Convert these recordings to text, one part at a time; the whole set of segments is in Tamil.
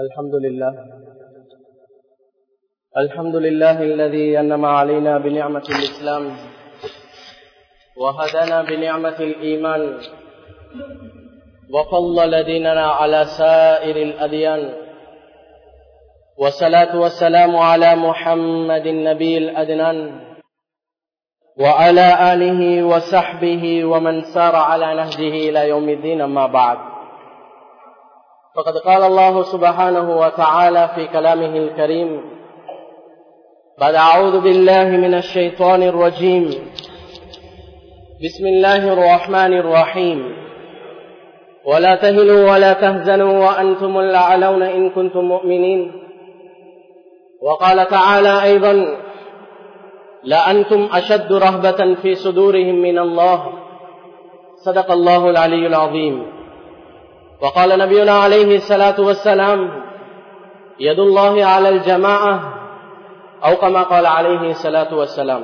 الحمد لله. الحمد لله الذي أنم علينا بنعمة الإسلام وهدنا بنعمة الإيمان وفضل ديننا على سائر الأديان. والصلاة والسلام على محمد النبي الأدنان وعلى آله وصحبه ومن سار على نهجه إلى يوم الدين أما بعد. فقد قال الله سبحانه وتعالى في كلامه الكريم بعد أعوذ بالله من الشيطان الرجيم. بسم الله الرحمن الرحيم. ولا تهنوا ولا تهزنوا وأنتم الأعلون إن كنتم مؤمنين. وقال تعالى أيضا لأنتم أشد رهبة في صدورهم من الله. صدق الله العلي العظيم. وقال نبينا عليه الصلاة والسلام يد الله على الجماعة أو كما قال عليه الصلاة والسلام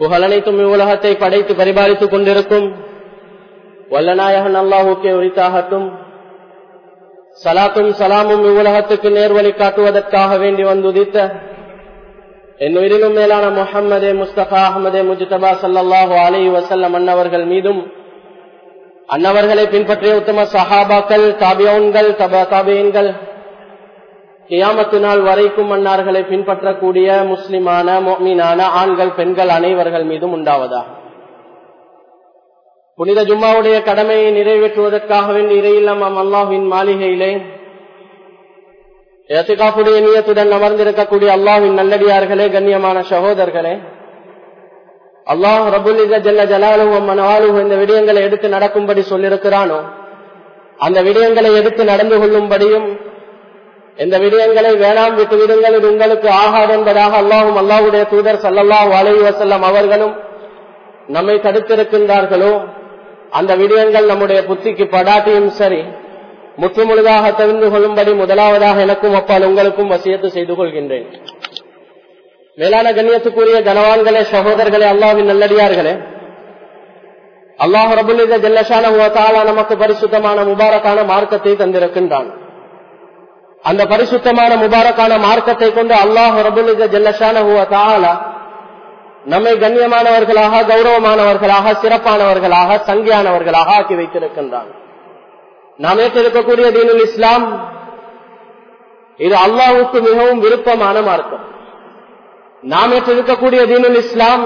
புகழனைத்தும் இவ்வுலகத்தை படைத்து பரிபாலித்துக் கொண்டிருக்கும் வல்லநாயகன் அல்லாஹுக்கே உரித்தாகட்டும் சலாத்தும் சலாமும் இவ்வுலகத்துக்கு நேர்வழி காட்டுவதற்காக வேண்டி வந்துதித்த என் உயிரினும் மேலான முகம்மதே முஸ்தபா அஹமதே முஜிதபா சல்லாஹூ அலி வசல்லம் அன்னவர்கள் மீதும் அன்னவர்களை பின்பற்றிய உத்தம சஹாபாக்கள் தாபியோன்கள் தபா தாபியன்கள் கியாமத்து நாள் வரைக்கும் அன்னார்களை பின்பற்றக்கூடிய முஸ்லிமான மொமீனான ஆண்கள் பெண்கள் அனைவர்கள் மீதும் உண்டாவதா புனித ஜும்மாவுடைய கடமையை நிறைவேற்றுவதற்காக வேண்டி இறையில்லாம் அல்லாஹின் மாளிகையிலே ஏத்துக்காப்புடைய நியத்துடன் அமர்ந்திருக்கக்கூடிய அல்லாஹின் நல்லடியார்களே கண்ணியமான சகோதரர்களே அல்லாஹ் ரபுல் ஜல்ல இந்த விடயங்களை எடுத்து நடக்கும்படி சொல்லியிருக்கிறானோ? அந்த விடயங்களை எடுத்து நடந்து கொள்ளும்படியும் இந்த விடயங்களை வேணாம் விட்டு விடுங்கள் இது உங்களுக்கு ஆகாது என்பதாக அல்லாஹும் அல்லாஹுடைய தூதர் சல்லல்லாஹ் அலி வசல்லம் அவர்களும் நம்மை தடுத்திருக்கின்றார்களோ? அந்த விடயங்கள் நம்முடைய புத்திக்கு படாட்டியும் சரி முற்று முழுதாக தெரிந்து கொள்ளும்படி முதலாவதாக எனக்கும் அப்பால் உங்களுக்கும் வசியத்து செய்து கொள்கின்றேன். மேலான கண்ணியத்துக்குரிய கனவான்களே சகோதரர்களே அல்லாவின் நல்லடியார்களே. அல்லாஹ் ரபுல்லித ஜல்லஷான நமக்கு பரிசுத்தமான முபாரக்கான மார்க்கத்தை தந்திருக்கின்றான். அந்த பரிசுத்தமான முபாரக்கான மார்க்கத்தை கொண்டு அல்லாஹ் ரபுல்லித ஜல்லஷான நம்மை கண்ணியமானவர்களாக கௌரவமானவர்களாக சிறப்பானவர்களாக சங்கியானவர்களாக ஆக்கி வைத்திருக்கின்றான். நாம் ஏற்றிருக்கக்கூடிய தீனுல் இஸ்லாம் இது அல்லாவுக்கு மிகவும் விருப்பமான மார்க்கம். நாம் ஏற்றிருக்கக்கூடிய தீனுல் இஸ்லாம்.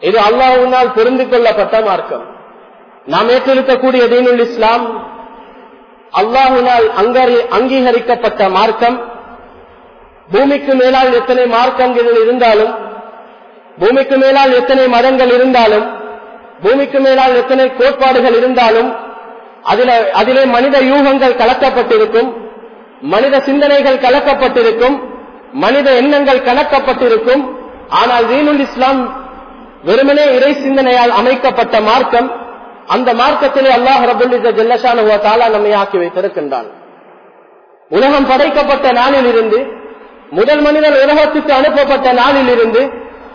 இது அல்லாஹுனால் புரிந்து கொள்ளப்பட்ட மார்க்கம். நாம் ஏற்றிருக்கக்கூடிய தீனுல் இஸ்லாம். அல்லாஹுனால் அங்கீகரிக்கப்பட்ட மார்க்கம். பூமிக்கு மேலால் எத்தனை மார்க்கங்கள் இருந்தாலும் பூமிக்கு மேலால் எத்தனை மதங்கள் இருந்தாலும் பூமிக்கு மேலால் எத்தனை கோட்பாடுகள் இருந்தாலும் அதில அதிலே மனித யூகங்கள் கலக்கப்பட்டிருக்கும் மனித சிந்தனைகள் கலக்கப்பட்டிருக்கும் மனித எண்ணங்கள் கலக்கப்பட்டிருக்கும் ஆனால் தீனுல் இஸ்லாம் வெறுமனே இறை சிந்தனையால் அமைக்கப்பட்ட மார்க்கம் அந்த மார்க்கத்திலே அல்லாஹ் ரபுல்லித தாலா நம்மை ஆக்கி வைத்திருக்கின்றான். உலகம் படைக்கப்பட்ட நாளில் இருந்து முதல் மனிதன் உலகத்துக்கு அனுப்பப்பட்ட நாளில் இருந்து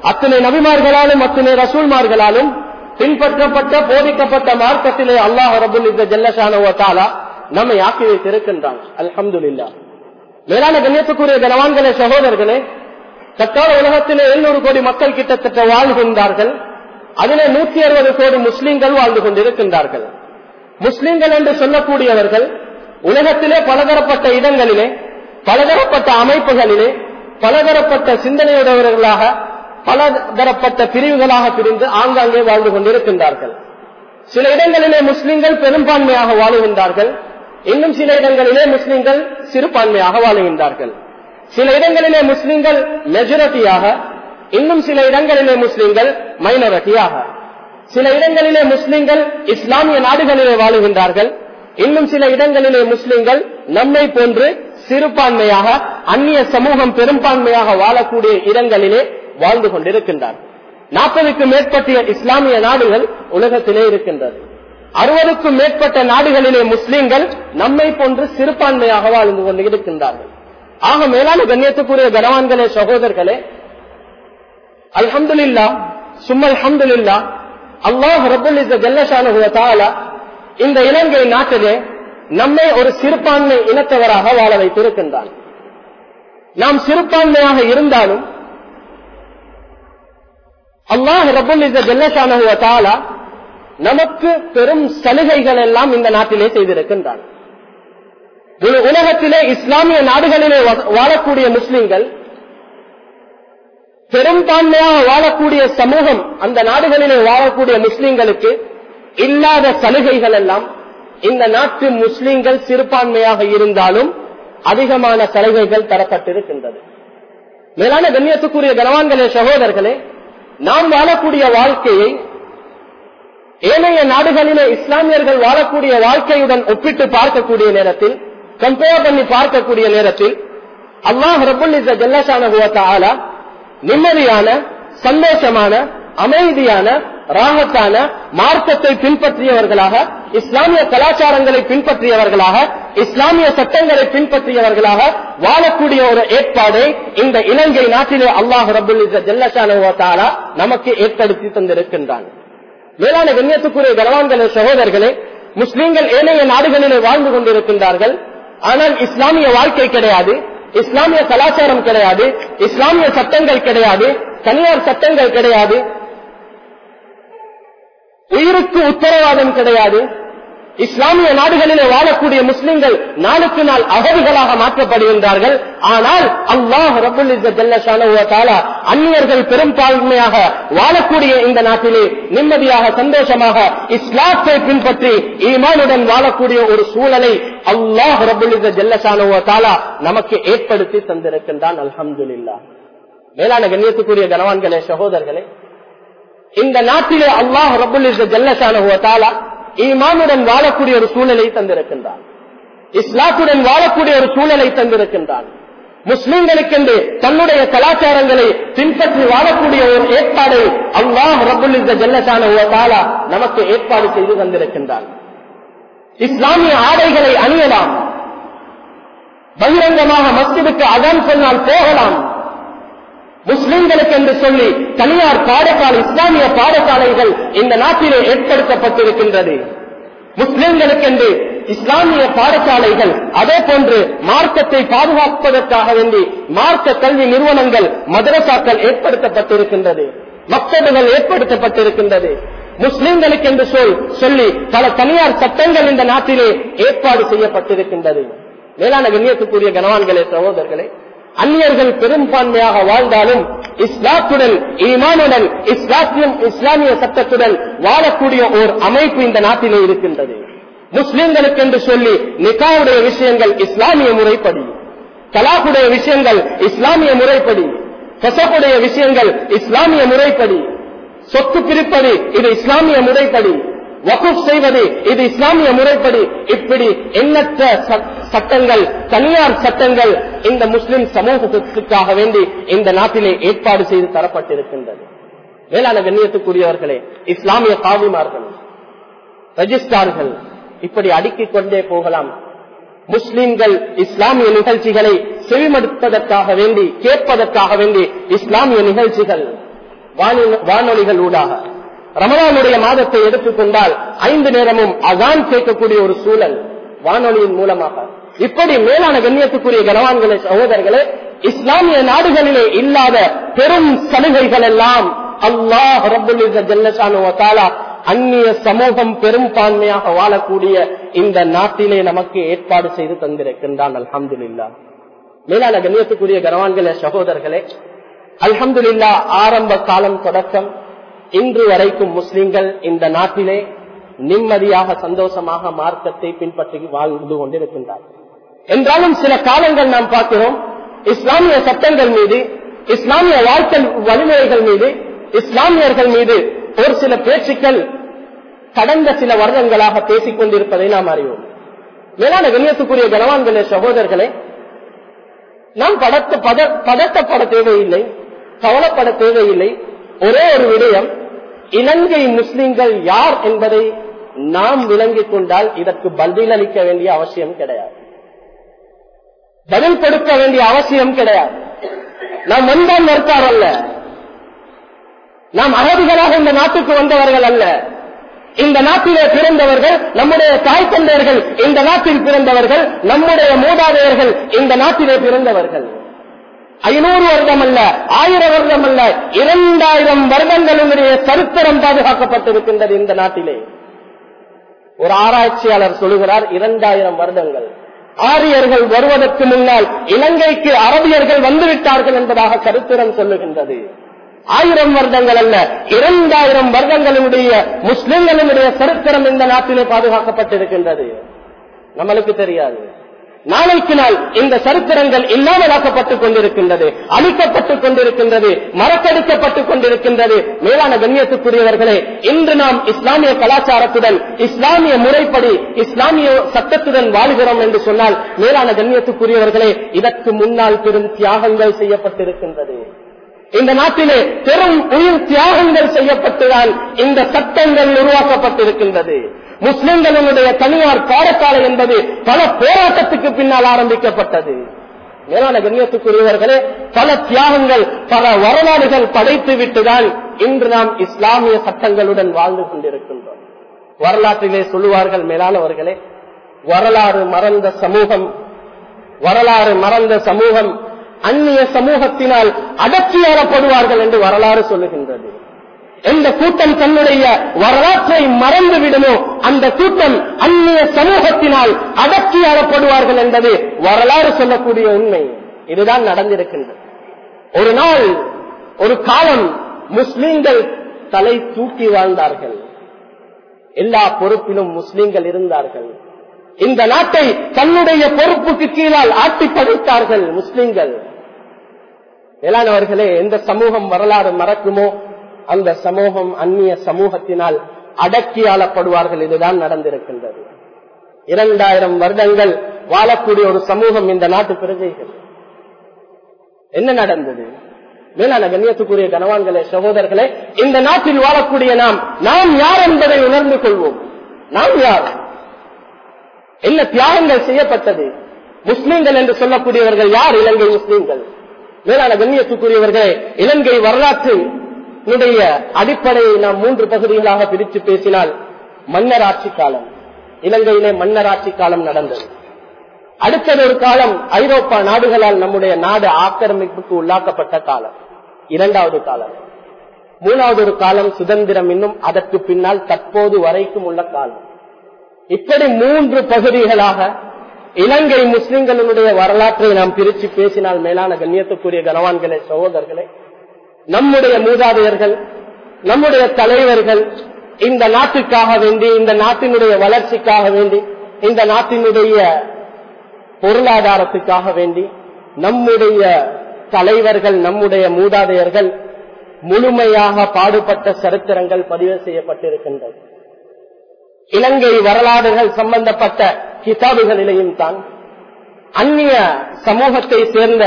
அத்தனை நபிமார்களாலும் அத்தனை ரசூல்மார்களாலும் பின்பற்றப்பட்ட போதிக்கப்பட்ட மார்க்கத்திலே அல்லாஹ் ரபுல்லித ஜல்லஷானுவத்தாலா நம்மை ஆக்கி வைத்திருக்கின்றான். அலமதுல்லா மேலான கண்ணியத்துக்குரிய கனவான்களே சகோதரர்களே தற்கால உலகத்திலே எழுநூறு கோடி மக்கள் கிட்டத்தட்ட வாழ்கின்றார்கள். அதிலே நூத்தி அறுபது கோடி முஸ்லீம்கள் வாழ்ந்து கொண்டிருக்கின்றார்கள். முஸ்லீம்கள் என்று சொல்லக்கூடியவர்கள் உலகத்திலே பலதரப்பட்ட இடங்களிலே பலதரப்பட்ட அமைப்புகளிலே பலதரப்பட்ட சிந்தனையுடையவர்களாக பலதரப்பட்ட பிரிவுகளாக பிரிந்து ஆங்காங்கே வாழ்ந்து கொண்டிருக்கின்றார்கள். சில இடங்களிலே முஸ்லிம்கள் பெரும்பான்மையாக வாழுகின்றார்கள். இன்னும் சில இடங்களிலே முஸ்லிம்கள் சிறுபான்மையாக வாழுகின்றார்கள். சில இடங்களிலே முஸ்லிம்கள் மெஜாரிட்டியாக இன்னும் சில இடங்களிலே முஸ்லிம்கள் மைனாரிட்டியாக சில இடங்களிலே முஸ்லிம்கள் இஸ்லாமிய நாடுகளிலே வாழுகின்றார்கள். இன்னும் சில இடங்களிலே முஸ்லிம்கள் நம்மை போன்று சிறுபான்மையாக அந்நிய சமூகம் பெரும்பான்மையாக வாழக்கூடிய இடங்களிலே வாழ்ந்து கொண்டிருக்கின்றார் நாற்பதுக்கும் மேற்பட்ட இஸ்லாமிய நாடுகள் உலகத்திலே இருக்கின்றது. அறுபதுக்கும் மேற்பட்ட நாடுகளிலே முஸ்லிம்கள் நம்மை போன்று சிறுபான்மையாக வாழ்ந்து கொண்டு இருக்கின்றார்கள். ஆக மேலான கண்ணியத்துக்குரிய கனவான்களே சகோதரர்களே அல்ஹம்துல்லா சும்மல் அல்ஹம்துல்லா அல்லாஹ் ரபுல் ஜல்லஷானு இந்த இலங்கை நாட்டிலே நம்மை ஒரு சிறுபான்மை இனத்தவராக வாழ வைத்திருக்கின்றான். நாம் சிறுபான்மையாக இருந்தாலும் அல்லாஹ் ரபுல் ஜல்லஷான நமக்கு பெரும் சலுகைகள் எல்லாம் இந்த நாட்டிலே செய்திருக்கின்றான். உலகத்திலே இஸ்லாமிய நாடுகளிலே வாழக்கூடிய முஸ்லிம்கள் பெரும்பான்மையாக வாழக்கூடிய சமூகம் அந்த நாடுகளிலே வாழக்கூடிய முஸ்லிம்களுக்கு இல்லாத சலுகைகள் எல்லாம் இந்த நாட்டு முஸ்லிம்கள் சிறுபான்மையாக இருந்தாலும் அதிகமான சலுகைகள் தரப்பட்டிருக்கின்றது. மேலான கண்ணியத்துக்குரிய கனவான்களே சகோதரர்களே நாம் வாழக்கூடிய வாழ்க்கையை ஏனைய நாடுகளிலே இஸ்லாமியர்கள் வாழக்கூடிய வாழ்க்கையுடன் ஒப்பிட்டு பார்க்கக்கூடிய நேரத்தில் கம்பேர் பண்ணி பார்க்கக்கூடிய நேரத்தில் அல்லாஹ் ரபுல் ஜல்லசான நிம்மதியான சந்தோஷமான அமைதியான ராகத்தான மார்க்கத்தை பின்பற்றியவர்களாக இஸ்லாமிய கலாச்சாரங்களை பின்பற்றியவர்களாக இஸ்லாமிய சட்டங்களை பின்பற்றியவர்களாக வாழக்கூடிய ஒரு ஏற்பாடை இந்த இலங்கை நாட்டிலே அல்லாஹ் ரபுல் ஜல்லசான நமக்கு ஏற்படுத்தி தந்திருக்கின்றான். மேலான கண்ணியத்துக்குரிய கனவான்களே சகோதரர்களே முஸ்லீம்கள் ஏனைய நாடுகளிலே வாழ்ந்து கொண்டிருக்கின்றார்கள். ஆனால் இஸ்லாமிய வாழ்க்கை கிடையாது. இஸ்லாமிய கலாச்சாரம் கிடையாது. இஸ்லாமிய சட்டங்கள் கிடையாது. தனியார் சட்டங்கள் கிடையாது. உயிருக்கு உத்தரவாதம் கிடையாது. இஸ்லாமிய நாடுகளிலே வாழக்கூடிய முஸ்லிம்கள் நாளுக்கு நாள் அகதிகளாக மாற்றப்படுகின்றார்கள். ஆனால் அல்லாஹ் ரபுல் அந்நியர்கள் பெரும்பான்மையாக வாழக்கூடிய இந்த நாட்டிலே நிம்மதியாக சந்தோஷமாக இஸ்லாத்தை பின்பற்றி ஈமானுடன் வாழக்கூடிய ஒரு சூழலை அல்லாஹ் ரபுல் ஜல்லசானுவத்தாலா நமக்கு ஏற்படுத்தி தந்திருக்கின்றான். அல்ஹம்துல்லா மேலான கண்ணியத்துக்குரிய கனவான்களே சகோதரர்களே இந்த நாட்டிலே அல்லாஹ் ரபுல் ஜல்லசானுவத்தாலா ஈமானுடன் வாழக்கூடிய ஒரு சூழலை தந்திருக்கின்றான். இஸ்லாத்துடன் வாழக்கூடிய ஒரு சூழலை தந்திருக்கின்றான். முஸ்லிம்களுக்கென்று தன்னுடைய கலாச்சாரங்களை பின்பற்றி வாழக்கூடிய ஒரு ஏற்பாடை அல்லாஹ் ரபுல் ஜல்லசான நமக்கு ஏற்பாடு செய்து தந்திருக்கின்றான். இஸ்லாமிய ஆடைகளை அணியலாம். பகிரங்கமாக மஸ்ஜிதுக்கு அதான் சொன்னால் போகலாம். முஸ்லிம்களுக்கு என்று சொல்லி தனியார் பாடசாலை இஸ்லாமிய பாடசாலைகள் இந்த நாட்டிலே ஏற்படுத்தப்பட்டிருக்கின்றது. முஸ்லிம்களுக்கு என்று இஸ்லாமிய பாடசாலைகள் அதே போன்று மார்க்கத்தை பாதுகாப்பதற்காக வேண்டி மார்க்க கல்வி நிறுவனங்கள் மதரசாக்கள் ஏற்படுத்தப்பட்டிருக்கின்றது. மக்தபுகள் ஏற்படுத்தப்பட்டிருக்கின்றது. முஸ்லிம்களுக்கு என்று சொல் சொல்லி பல தனியார் சட்டங்கள் இந்த நாட்டிலே ஏற்பாடு செய்யப்பட்டிருக்கின்றது. மேலான கண்ணியத்துக்குரிய கனவான்களே சகோதரர்களே அந்நியர்கள் பெரும்பான்மையாக வாழ்ந்தாலும் இஸ்லாத்துடன் ஈமானுடன் இஸ்லாத்தியம் இஸ்லாமிய சட்டத்துடன் வாழக்கூடிய ஓர் அமைப்பு இந்த நாட்டிலே இருக்கின்றது. முஸ்லிம்களுக்கு என்று சொல்லி நிகாவுடைய விஷயங்கள் இஸ்லாமிய முறைப்படி கலாக்குடைய விஷயங்கள் இஸ்லாமிய முறைப்படி கசப்புடைய விஷயங்கள் இஸ்லாமிய முறைப்படி சொத்து பிரிப்பது இது இஸ்லாமிய முறைப்படி. வகுப் செய்வது இது இஸ்லாமிய முறைப்படி இப்படி எண்ணற்ற சட்டங்கள் தனியார் சட்டங்கள் இந்த முஸ்லிம் சமூகத்திற்காக வேண்டி இந்த நாட்டிலே ஏற்பாடு செய்து தரப்பட்டிருக்கின்றது. மேலான கண்ணியத்துக்குரியவர்களே இஸ்லாமிய காவிமார்கள் ரெஜிஸ்டார்கள் இப்படி அடுக்கிக் கொண்டே போகலாம். முஸ்லிம்கள் இஸ்லாமிய நிகழ்ச்சிகளை செவிமடுப்பதற்காக வேண்டி கேட்பதற்காக வேண்டி இஸ்லாமிய நிகழ்ச்சிகள் வானொலிகள் ஊடாக. ரமலானுடைய மாதத்தை எடுத்துக்கொண்டால் ஐந்து நேரமும் அதான் கேட்கக்கூடிய ஒரு சூழல் வானொலியின் மூலமாக. இப்படி மேலான கண்ணியத்துக்குரிய கனவான்களே சகோதரர்களே இஸ்லாமிய நாடுகளிலே இல்லாத பெரும் சலுகைகள் எல்லாம் அல்லாஹ் ரபுல்லா அந்நிய சமூகம் பெரும்பான்மையாக வாழக்கூடிய இந்த நாட்டிலே நமக்கு ஏற்பாடு செய்து தந்திருக்கின்றான். அல்ஹம்துல்லா மேலான கண்ணியத்துக்குரிய கனவான்களே சகோதரர்களே அல்ஹம்துல்லா ஆரம்ப காலம் தொடக்கம். இன்று வரைக்கும் முஸ்லிம்கள் இந்த நாட்டிலே நிம்மதியாக சந்தோஷமாக மார்க்கத்தை பின்பற்றி வாழ்ந்து கொண்டிருக்கின்றார்கள். என்றாலும் சில காலங்கள் நாம் பார்க்கிறோம் இஸ்லாமிய சட்டங்கள் மீது இஸ்லாமிய வாழ்க்கை வழிமுறைகள் மீது இஸ்லாமியர்கள் மீது ஒரு சில பேச்சுக்கள் கடந்த சில வருடங்களாக பேசிக் கொண்டிருப்பதை நாம் அறிவோம். மேலான வெளியத்துக்குரிய கனவான்களே சகோதரர்களே நாம் படத்த பத பதட்டப்பட தேவையில்லை கவலைப்பட தேவையில்லை. ஒரே ஒரு விடயம் இலங்கை முஸ்லிம்கள் யார் என்பதை நாம் விளங்கிக் கொண்டால் இதற்கு பதில் அளிக்க வேண்டிய அவசியம் கிடையாது. பதில் கொடுக்க வேண்டிய அவசியம் கிடையாது. நாம் வந்தான் மறுத்தார் அல்ல. நாம் அகதிகளாக இந்த நாட்டுக்கு வந்தவர்கள் அல்ல. இந்த நாட்டிலே பிறந்தவர்கள் நம்முடைய தாய் தந்தையர்கள் இந்த நாட்டில் பிறந்தவர்கள் நம்முடைய மூதாதையர்கள் இந்த நாட்டிலே பிறந்தவர்கள். ஐநூறு வருடம் அல்ல ஆயிரம் வருடம் அல்ல இரண்டாயிரம் வருடங்களுடைய சரித்திரம் பாதுகாக்கப்பட்டிருக்கின்றது இந்த நாட்டிலே. ஒரு ஆராய்ச்சியாளர் சொல்லுகிறார் இரண்டாயிரம் வருடங்கள். ஆரியர்கள் வருவதற்கு முன்னால் இலங்கைக்கு அரபியர்கள் வந்துவிட்டார்கள் என்பதாக சரித்திரம் சொல்லுகின்றது. ஆயிரம் வருடங்கள் அல்ல இரண்டாயிரம் வருடங்களுடைய முஸ்லிம்களுடைய சரித்திரம் இந்த நாட்டிலே பாதுகாக்கப்பட்டிருக்கின்றது. நம்மளுக்கு தெரியாது. நாளைக்கு நாள் இந்த சரித்திரங்கள் இல்லாமலாக்கப்பட்டுக் கொண்டிருக்கின்றது அழிக்கப்பட்டுக் கொண்டிருக்கின்றது மறக்கடிக்கப்பட்டுக் கொண்டிருக்கின்றது. மேலான கண்ணியத்துக்குரியவர்களே இன்று நாம் இஸ்லாமிய கலாச்சாரத்துடன் இஸ்லாமிய முறைப்படி இஸ்லாமிய சட்டத்துடன் வாழ்கிறோம் என்று சொன்னால் மேலான கண்ணியத்துக்குரியவர்களே இதற்கு முன்னால் பெரும் தியாகங்கள் செய்யப்பட்டிருக்கின்றது. இந்த நாட்டிலே பெரும் உயிர் தியாகங்கள் செய்யப்பட்டுதான் இந்த சட்டங்கள் உருவாக்கப்பட்டிருக்கின்றது. முஸ்லிம்களுடைய தனியார் பாடசாலை என்பது பல போராட்டத்துக்கு பின்னால் ஆரம்பிக்கப்பட்டது. மேலான கண்ணியத்துக்குரியவர்களே பல தியாகங்கள் பல வரலாறுகள் படைத்து விட்டுதான் இன்று நாம் இஸ்லாமிய சட்டங்களுடன் வாழ்ந்து கொண்டிருக்கின்றோம். வரலாற்றிலே சொல்லுவார்கள் மேலானவர்களே வரலாறு மறந்த சமூகம் வரலாறு மறந்த சமூகம் அந்நிய சமூகத்தினால் அடக்கியாரப்படுவார்கள் என்று வரலாறு சொல்லுகின்றது. எந்த கூட்டம் தன்னுடைய வரலாற்றை மறந்து விடுமோ அந்த கூட்டம் அந்நிய சமூகத்தினால் அடக்கியாரப்படுவார்கள் என்பது வரலாறு சொல்லக்கூடிய உண்மை. இதுதான் நடந்திருக்கின்றது. ஒரு நாள் ஒரு காலம் முஸ்லிம்கள் தலை தூக்கி வாழ்ந்தார்கள். எல்லா பொறுப்பிலும் முஸ்லிம்கள் இருந்தார்கள். இந்த நாட்டை தன்னுடைய பொறுப்புக்கு கீழால் ஆட்டி படைத்தார்கள் முஸ்லிம்கள். மேலானவர்களே எந்த சமூகம் வரலாறு மறக்குமோ அந்த சமூகம் அந்நிய சமூகத்தினால் அடக்கி ஆளப்படுவார்கள் இதுதான் நடந்திருக்கின்றது. இரண்டாயிரம் வருடங்கள் வாழக்கூடிய ஒரு சமூகம் இந்த நாட்டு பிரஜைகள். என்ன நடந்தது? மேலான கண்ணியத்துக்குரிய கனவான்களே சகோதரர்களே இந்த நாட்டில் வாழக்கூடிய நாம் நாம் யார் என்பதை உணர்ந்து கொள்வோம். நாம் யார்? என்ன தியாகங்கள் செய்யப்பட்டது? முஸ்லீம்கள் என்று சொல்லக்கூடியவர்கள் யார்? இலங்கை முஸ்லீம்கள். மேலான கண்ணியத்துக்குரியவர்களே இலங்கை வரலாற்றினுடைய அடிப்படையை நாம் மூன்று பகுதிகளாக பிரித்து பேசினால் மன்னர் ஆட்சி காலம். இலங்கையிலே மன்னர் ஆட்சி காலம் நடந்தது. அடுத்தது ஒரு காலம் ஐரோப்பா நாடுகளால் நம்முடைய நாடு ஆக்கிரமிப்புக்கு உள்ளாக்கப்பட்ட காலம். இரண்டாவது காலம். மூணாவது ஒரு காலம் சுதந்திரம் இன்னும் அதற்கு பின்னால் தற்போது வரைக்கும் உள்ள காலம். இப்படி மூன்று பகுதிகளாக இலங்கை முஸ்லிம்களுடைய வரலாற்றை நாம் பிரித்து பேசினால் மேலான கண்ணியத்துக்குரிய கனவான்களே சகோதரர்களே நம்முடைய மூதாதையர்கள் நம்முடைய தலைவர்கள் இந்த நாட்டுக்காக வேண்டி இந்த நாட்டினுடைய வளர்ச்சிக்காக வேண்டி இந்த நாட்டினுடைய பொருளாதாரத்துக்காக வேண்டி நம்முடைய தலைவர்கள் நம்முடைய மூதாதையர்கள் முழுமையாக பாடுபட்ட சரித்திரங்கள் பதிவு செய்யப்பட்டிருக்கின்றது இலங்கை வரலாறுகள் சம்பந்தப்பட்ட கிதாபுகளிலேயும் தான் அந்நிய சமூகத்தை சேர்ந்த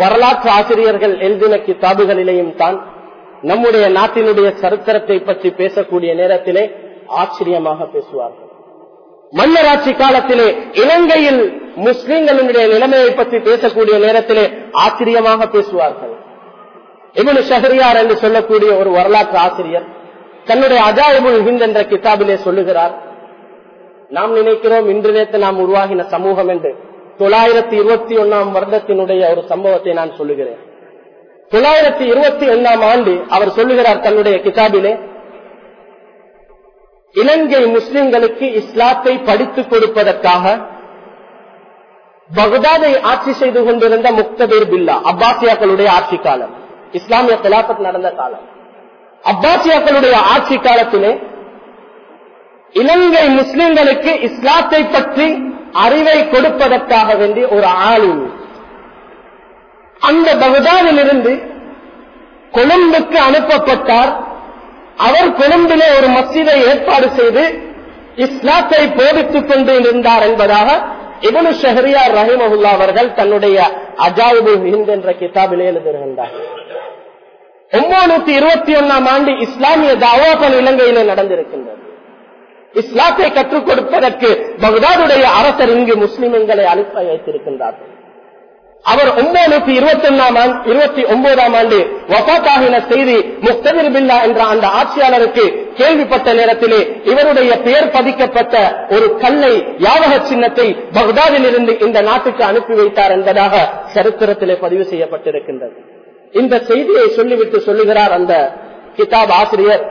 வரலாற்று ஆசிரியர்கள் எழுதின கிதாபுகளிலேயும் தான் நம்முடைய நாட்டினுடைய சரித்திரத்தை பற்றி பேசக்கூடிய நேரத்திலே ஆச்சரியமாக பேசுவார்கள். மன்னராட்சி காலத்திலே இலங்கையில் முஸ்லிம்களுடைய நிலைமையை பற்றி பேசக்கூடிய நேரத்திலே ஆச்சரியமாக பேசுவார்கள். இவனு ஷஹரியார் என்று சொல்லக்கூடிய ஒரு வரலாற்று ஆசிரியர் தன்னுடைய அஜாயபுல் ஹிந்த் என்ற கிதாபிலே சொல்லுகிறார் நாம் நினைக்கிறோம் இன்று நேற்று நாம் உருவாகின சமூகம் என்று தொள்ளாயிரத்தி இருபத்தி ஒன்னாம் வருடத்தினுடைய ஒரு சம்பவத்தை நான் சொல்லுகிறேன். தொள்ளாயிரத்தி இருபத்தி ஒன்னாம் ஆண்டு அவர் சொல்லுகிறார் தன்னுடைய கிதாபிலே இலங்கை முஸ்லிம்களுக்கு இஸ்லாத்தை படித்துக் கொடுப்பதற்காக பகுதாதை ஆட்சி செய்து கொண்டிருந்த முக்தபீர் பில்லா அப்பாசியாக்களுடைய ஆட்சி காலம் இஸ்லாமிய கிலாபத் நடந்த காலம். அப்பாசியாக்களுடைய ஆட்சி காலத்திலே இலங்கை முஸ்லிம்களுக்கு இஸ்லாத்தை பற்றி அறிவை கொடுப்பதற்காக வேண்டி ஒரு ஆளும் அந்த பகுதாவிலிருந்து கொழும்புக்கு அனுப்பப்பட்டார். அவர் கொழும்பிலே ஒரு மசிதை ஏற்பாடு செய்து இஸ்லாத்தை போதித்துக் கொண்டு இருந்தார் என்பதாக இவனு ஷஹரியார் ரஹிமகுல்லா அவர்கள் தன்னுடைய அஜாயிபு ஹிந்த் என்ற கிதாபிலே எழுதுகின்றார் ஒன்பது இருபத்தி ஒன்னாம் ஆண்டு இஸ்லாமிய தாவாபன் இலங்கையிலே நடந்திருக்கின்றது. இஸ்லாத்தை கற்றுக் கொடுப்பதற்கு பக்தாதுடைய அரசர் இங்கு முஸ்லிம்களை அனுப்ப வைத்திருக்கின்றார்கள். அவர் ஒன்பது இருபத்தி ஒன்னாம் இருபத்தி ஒன்பதாம் ஆண்டு வபாத்தாகின செய்தி முக்ததிர் பில்லா என்ற அந்த ஆட்சியாளருக்கு கேள்விப்பட்ட நேரத்திலே இவருடைய பெயர் பதிக்கப்பட்ட ஒரு கல்லை யாவக சின்னத்தை பக்தாதில் இருந்து இந்த நாட்டுக்கு அனுப்பி வைத்தார் என்பதாக சரித்திரத்திலே பதிவு செய்யப்பட்டிருக்கின்றது. இந்த செய்தியை சொல்லிவிட்டு சொல்லுகிறார் அந்த கிதாப் ஆசிரியர்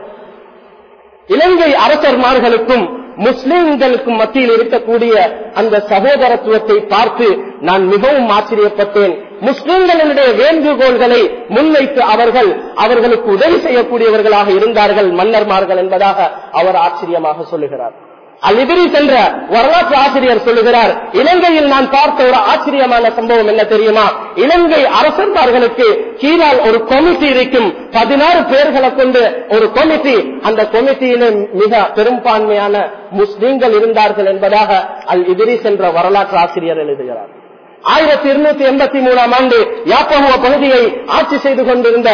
இலங்கை அரசர்மார்களுக்கும் முஸ்லிம்களுக்கும் மத்தியில் இருக்கக்கூடிய அந்த சகோதரத்துவத்தை பார்த்து நான் மிகவும் ஆச்சரியப்பட்டேன். முஸ்லிம்களுடைய வேண்டுகோள்களை முன்வைத்து அவர்கள் அவர்களுக்கு உதவி செய்யக்கூடியவர்களாக இருந்தார்கள் மன்னர்மார்கள் என்பதாக அவர் ஆச்சரியமாக சொல்லுகிறார். அலிபிரி சென்ற வரலாற்று ஆசிரியர் சொல்லுகிறார் இலங்கையில் நான் பார்த்த ஒரு ஆச்சரியமான சம்பவம் என்ன தெரியுமா? இலங்கை அரசர்மார்களுக்கு கீழால் ஒரு கமிட்டி இருக்கும். பதினாறு பேர்களை கொண்டு ஒரு கமிட்டி அந்த கமிட்டியிலே மிக பெரும்பான்மையான முஸ்லீம்கள் இருந்தார்கள் என்பதாக அல் இதிரி சென்ற வரலாற்று ஆசிரியர் எழுதுகிறார். ஆயிரத்தி இருநூத்தி எண்பத்தி மூணாம் ஆண்டு யாப்பகுவ பகுதியை ஆட்சி செய்து கொண்டிருந்த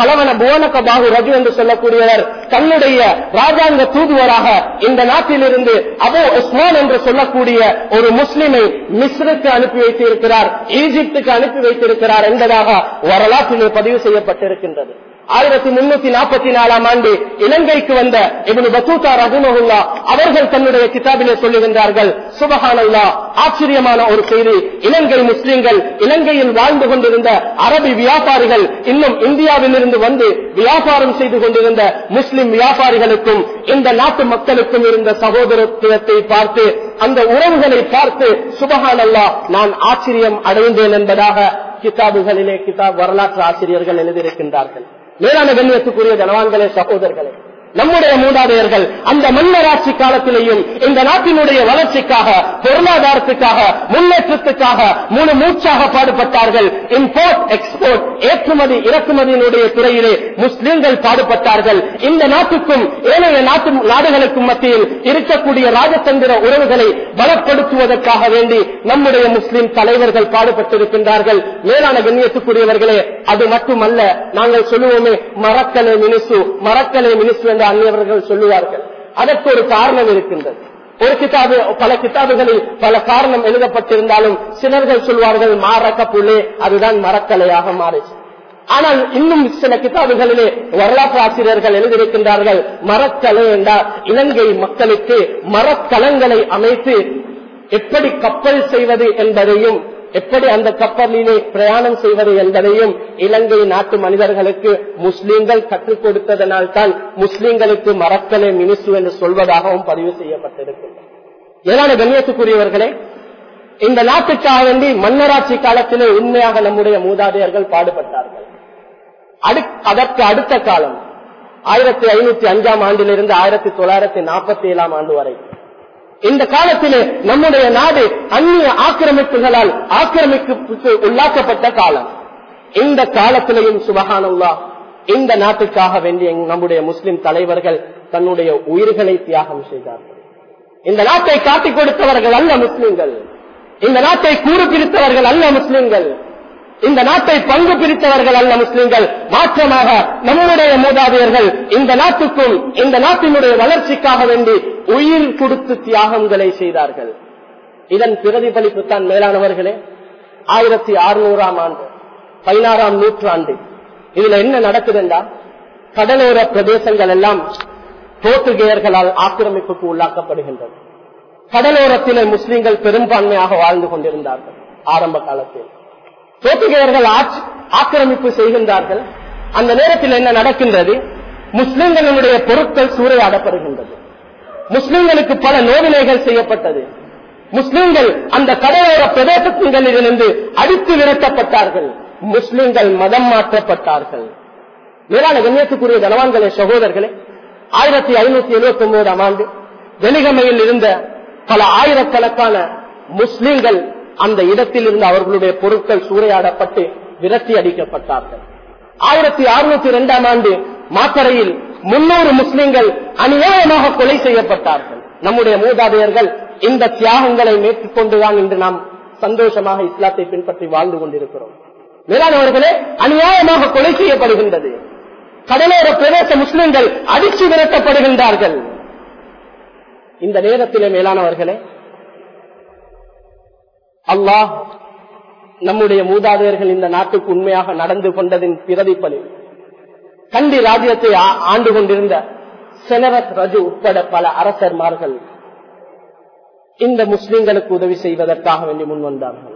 பலவன புவனக்க பாகு ரஜு என்று சொல்லக்கூடியவர் தன்னுடைய ராஜாங்க தூதுவராக இந்த நாட்டிலிருந்து அபோ உஸ்மான் என்று சொல்லக்கூடிய ஒரு முஸ்லிமை மிஸ்ருக்கு அனுப்பி வைத்திருக்கிறார் ஈஜிப்துக்கு அனுப்பி வைத்திருக்கிறார் என்பதாக வரலாற்றிலே பதிவு செய்யப்பட்டிருக்கின்றது. ஆயிரத்தி முன்னூத்தி நாற்பத்தி நாலாம் ஆண்டு இலங்கைக்கு வந்த இவனு பசூதா ரகுமகுல்லா அவர்கள் தன்னுடைய கிதாபிலே சொல்லுகின்றார்கள் சுபஹானல்லா ஆச்சரியமான ஒரு செய்தி. இலங்கை முஸ்லிம்கள் இலங்கையில் வாழ்ந்து கொண்டிருந்த அரபி வியாபாரிகள் இன்னும் இந்தியாவில் இருந்து வந்து வியாபாரம் செய்து கொண்டிருந்த முஸ்லிம் வியாபாரிகளுக்கும் இந்த நாட்டு மக்களுக்கும் இருந்த சகோதரத்துவத்தை பார்த்து அந்த உறவுகளை பார்த்து சுபஹானல்லா நான் ஆச்சரியம் அடைந்தேன் என்பதாக கிதாபுகளிலே கிதாப் வரலாற்று ஆசிரியர்கள் எழுதியிருக்கின்றார்கள். மேலான கண்ணியத்துக்குரிய ஜனவான்களே சகோதரர்களே நம்முடைய மூதாதையர்கள் அந்த மன்னராட்சி காலத்திலேயும் இந்த நாட்டினுடைய வளர்ச்சிக்காக பொருளாதாரத்துக்காக முன்னேற்றத்துக்காக முழு மூச்சாக பாடுபட்டார்கள். இம்போர்ட் எக்ஸ்போர்ட் ஏற்றுமதி இறக்குமதியினுடைய துறையிலே முஸ்லிம்கள் பாடுபட்டார்கள். இந்த நாட்டுக்கும் ஏனைய நாட்டு நாடுகளுக்கும் மத்தியில் இருக்கக்கூடிய ராஜதந்திர உறவுகளை பலப்படுத்துவதற்காக வேண்டி நம்முடைய முஸ்லிம் தலைவர்கள் பாடுபட்டிருக்கின்றார்கள். மேலான கண்ணியத்துக்குரியவர்களே அது மட்டுமல்ல நாங்கள் சொல்லுவோமே மறக்கலை மினிசு மறக்கலை மினிசு என்ற அந்நியவர்கள் சொல்லுவார்கள். அதற்கு ஒரு காரணம் இருக்கின்றது. ஒரு கிதாபு பல கிதாபுகளில் பல காரணம் எழுதப்பட்டிருந்தாலும் சிலர்கள் சொல்வார்கள் மாறக்க புள்ளே அதுதான் மரக்கலையாக மாறிச்சு. ஆனால் இன்னும் சில கிதாபுகளிலே வரலாற்று ஆசிரியர்கள் எழுதியிருக்கின்றார்கள் மரக்கலை என்றால் இலங்கை மக்களுக்கு மரக்கலங்களை அமைத்து எப்படி கப்பல் செய்வது என்பதையும் எப்படி அந்த கப்பலிலே பிரயாணம் செய்வது என்பதையும் இலங்கை நாட்டு மனிதர்களுக்கு முஸ்லீம்கள் கற்றுக் கொடுத்ததனால் தான் முஸ்லீம்களுக்கு மரக்கலை மினிசு என்று சொல்வதாகவும் பதிவு செய்யப்பட்டிருக்கின்றன ஏதான கண்ணியத்துக்குரியவர்களே இந்த நாட்டுக்காக வேண்டி மன்னராட்சி காலத்திலே உண்மையாக நம்முடைய மூதாதையர்கள் பாடுபட்டார்கள். அதற்கு அடுத்த காலம் ஆயிரத்தி ஐநூத்தி அஞ்சாம் ஆண்டிலிருந்து ஆயிரத்தி தொள்ளாயிரத்தி நாற்பத்தி ஏழாம் ஆண்டு வரை. இந்த காலத்திலே நம்முடைய நாடு அந்நிய ஆக்கிரமிப்புகளால் ஆக்கிரமிப்புக்கு உள்ளாக்கப்பட்ட காலம். இந்த காலத்திலேயும் சுபகானல்லா இந்த நாட்டுக்காக வேண்டிய நம்முடைய முஸ்லிம் தலைவர்கள் தன்னுடைய உயிர்களை தியாகம் செய்தார்கள். இந்த நாட்டை காட்டிக் கொடுத்தவர்கள் அல்ல முஸ்லிம்கள். இந்த நாட்டை கூறு பிரித்தவர்கள் அல்ல முஸ்லிம்கள். இந்த நாட்டை பங்கு பிரித்தவர்கள் அல்ல முஸ்லிம்கள். மாற்றமாக நம்முடைய மூதாதையர்கள் இந்த நாட்டுக்கும் இந்த நாட்டினுடைய வளர்ச்சிக்காக வேண்டி உயிர் கொடுத்து தியாகங்களை செய்தார்கள். இதன் பிரதிபலிப்பு தான் மேலானவர்களே ஆயிரத்தி அறுநூறாம் ஆண்டு பதினாறாம் நூற்றாண்டு இதுல என்ன நடக்குதுண்டா? கடலோர பிரதேசங்கள் எல்லாம் போர்த்துகேயர்களால் ஆக்கிரமிப்புக்கு உள்ளாக்கப்படுகின்றது கடலோரத்திலே முஸ்லிம்கள் பெரும்பான்மையாக வாழ்ந்து கொண்டிருந்தார்கள் ஆரம்ப காலத்தில். போர்த்துகேயர்கள் ஆக்கிரமிப்பு செய்கின்றார்கள். அந்த நேரத்தில் என்ன நடக்கின்றது? முஸ்லிம்களுடைய பொருட்கள் சூறையாடப்படுகின்றது. முஸ்லிம்களுக்கு பல நோவினைகள் செய்யப்பட்டது. முஸ்லிம்கள் அந்த கடையோர பிரதேசத்திலிருந்து அடித்து விரட்டப்பட்டார்கள். முஸ்லிம்கள் மதம் மாற்றப்பட்டார்கள். மேலான கண்ணியத்துக்குரிய கனவான்களே சகோதரர்களே ஆயிரத்தி ஐநூத்தி எழுபத்தி ஒன்பதாம் ஆண்டு வெளிகமையில் இருந்த பல ஆயிரக்கணக்கான முஸ்லிம்கள் அந்த இடத்தில் இருந்து அவர்களுடைய பொருட்கள் சூறையாடப்பட்டு விரட்டி அடிக்கப்பட்டார்கள். ஆயிரத்தி அறுநூத்தி இரண்டாம் ஆண்டு மாத்தரையில் முன்னூறு முஸ்லிம்கள் அநியாயமாக கொலை செய்யப்பட்டார்கள். நம்முடைய மூதாதையர்கள் இந்த தியாகங்களை மேற்கொண்டுதான் இன்று நாம் சந்தோஷமாக இஸ்லாத்தை பின்பற்றி வாழ்ந்து கொண்டிருக்கிறோம். மேலானவர்களே அநியாயமாக கொலை செய்யப்படுகின்றது. கடலோர பிரதேச முஸ்லிம்கள் அடிச்சு விரட்டப்படுகின்றார்கள். இந்த நேரத்திலே மேலானவர்களே அல்லாஹ் நம்முடைய மூதாதையர்கள் இந்த நாட்டுக்கு உண்மையாக நடந்து கொண்டதின் பிரதிப்பலில் கண்டி ராஜ்யத்தை ஆண்டு கொண்டிருந்த செனரத் ரஜு உட்பட பல அரசர்மார்கள் இந்த முஸ்லிம்களுக்கு உதவி செய்வதற்காக வேண்டி முன் வந்தார்கள்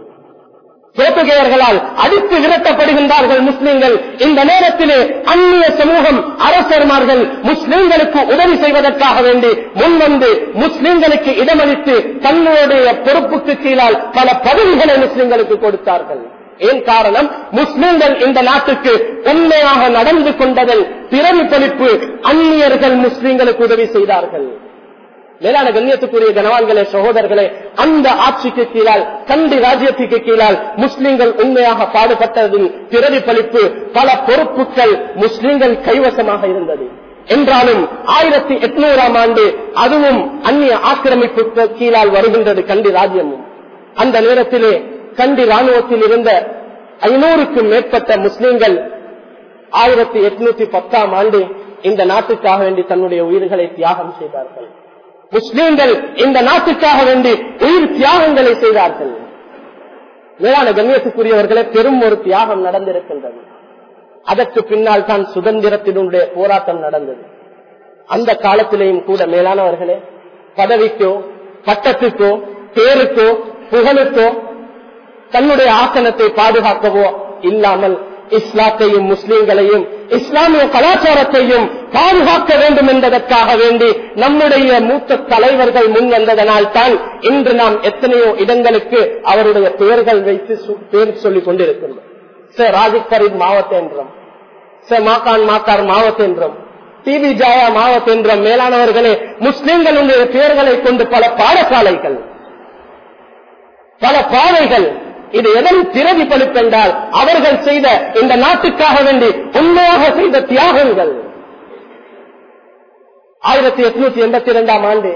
போர்த்துகேயர்களால் அடித்து விரட்டப்படுகின்றார்கள் முஸ்லிம்கள். இந்த நேரத்திலே அந்நிய சமூகம் அரசர்மார்கள் முஸ்லிம்களுக்கு உதவி செய்வதற்காக வேண்டி முன்வந்து முஸ்லிம்களுக்கு இடமளித்து தன்னுடைய பொறுப்புக்கு கீழால் பல பதவிகளை முஸ்லிம்களுக்கு கொடுத்தார்கள். ஏன் காரணம்? முஸ்லிம்கள் இந்த நாட்டுக்கு உண்மையாக நடந்து கொண்டதன் பிரதிபலிப்பு அந்நியர்கள் முஸ்லிம்களுக்கு உதவி செய்தார்கள். மேலான கண்ணியத்துக்குரிய கனவான்களே சகோதரர்களே அந்த ஆட்சிக்கு கீழால் கண்டி ராஜ்யத்துக்கு கீழால் முஸ்லிம்கள் உண்மையாக பாடுபட்டதின் பிரதிபலிப்பு பல பொறுப்புகள் முஸ்லிம்கள் கைவசமாக இருந்தது. என்றாலும் ஆயிரத்தி எட்நூறாம் ஆண்டு அதுவும் அந்நிய ஆக்கிரமிப்புக்கு கீழால் வருகின்றது கண்டி ராஜ்யமும் அந்த நேரத்திலே கண்டி ராணுவத்தில் இருந்த ஐநூறுக்கும் மேற்பட்ட முஸ்லிம்கள் ஆயிரத்தி எட்நூத்தி பத்தாம் ஆண்டு இந்த நாட்டுக்காக வேண்டி தன்னுடைய உயிர்களை தியாகம் செய்தார்கள். முஸ்லீம்கள் இந்த நாட்டுக்காக வேண்டி உயிர் தியாகங்களை செய்தார்கள். மேலான கண்ணியத்துக்குரியவர்களே பெரும் ஒரு தியாகம் நடந்திருக்கின்றது. அதற்கு பின்னால் தான் சுதந்திரத்தினுடைய போராட்டம் நடந்தது. அந்த காலத்திலேயும் கூட மேலானவர்களே பதவிக்கோ பட்டத்துக்கோ பேருக்கோ புகழுக்கோ தன்னுடைய ஆசனத்தை பாதுகாக்கவோ இல்லாமல் இஸ்லாத்தையும் முஸ்லிம்களையும் இஸ்லாமிய கலாச்சாரத்தையும் பாதுகாக்க வேண்டும் என்பதற்காக வேண்டி நம்முடைய மூத்த தலைவர்கள் முன் வந்ததனால் தான் இன்று நாம் எத்தனையோ இடங்களுக்கு அவருடைய பெயர்கள் வைத்து பேர் சொல்லிக் கொண்டிருக்கின்றோம். சார் ராஜிக் பரீத் மாவட்ட என்றும் சார் மாகான் மாக்கார் மாவட்ட என்றும் டிவி ஜாயா மாவட்ட என்ற மேலானவர்களே முஸ்லிம்களுடைய பெயர்களை கொண்டு பல பாடசாலைகள் பல பாதைகள் இது எதன் பிரதிபலிப்பென்றால் அவர்கள் செய்த இந்த நாட்டுக்காக வேண்டி உண்மையாக செய்த தியாகங்கள். ஆயிரத்தி எட்நூத்தி எண்பத்தி இரண்டாம் ஆண்டு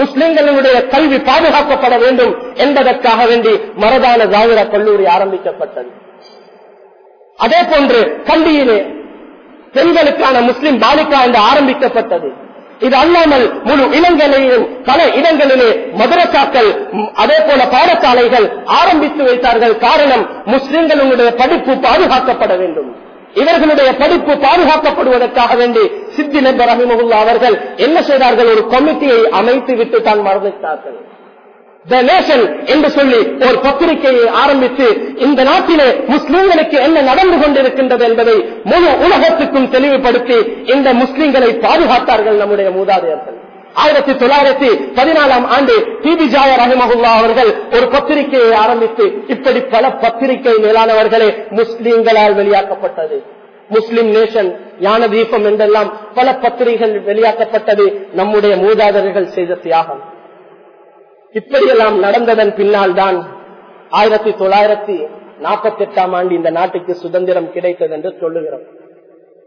முஸ்லிம்களுடைய கல்வி பாதுகாக்கப்பட வேண்டும் என்பதற்காக வேண்டி மரதான ஜாகிர கல்லூரி ஆரம்பிக்கப்பட்டது. அதே போன்று கண்டியிலே பெண்களுக்கான முஸ்லிம் பாலிகா என்று ஆரம்பிக்கப்பட்டது. இது அல்லாமல் முழு இனங்களிலும் பல இடங்களிலே மதுரசாக்கள் அதே போல பாடசாலைகள் ஆரம்பித்து வைத்தார்கள். காரணம் முஸ்லிம்களுடைய படிப்பு பாதுகாக்கப்பட வேண்டும். இவர்களுடைய படிப்பு பாதுகாக்கப்படுவதற்காக வேண்டி சித்தி நபர் ரஹிமகுல்லா அவர்கள் என்ன செய்தார்கள்? ஒரு கமிட்டியை அமைத்து விட்டு தான் மறந்துவிட்டார்கள் த நேஷன் என்று சொல்லி ஒரு பத்திரிகையை ஆரம்பித்து இந்த நாட்டிலே முஸ்லிம்களுக்கு என்ன நடந்து கொண்டிருக்கின்றது என்பதை முழு உலகத்துக்கும் தெளிவுபடுத்தி இந்த முஸ்லிம்களை பாதுகாத்தார்கள் நம்முடைய மூதாதையர்கள். ஆயிரத்தி தொள்ளாயிரத்தி பதினாலாம் ஆண்டு டிபி ஜாய ரஹிமகுல்லா அவர்கள் ஒரு பத்திரிகையை ஆரம்பித்து இப்படி பல பத்திரிகை மேலானவர்களே முஸ்லிம்களால் வெளியாக்கப்பட்டது. முஸ்லிம் நேஷன் யான தீபம் என்றெல்லாம் பல பத்திரிகைகள் வெளியாக்கப்பட்டது நம்முடைய மூதாதர்கள் செய்த தியாகம். இப்படியெல்லாம் நடந்ததன் பின்னால் தான் ஆயிரத்தி தொள்ளாயிரத்தி நாற்பத்தி எட்டாம் ஆண்டு இந்த நாட்டுக்கு சுதந்திரம் கிடைத்தது என்று சொல்லுகிறோம்.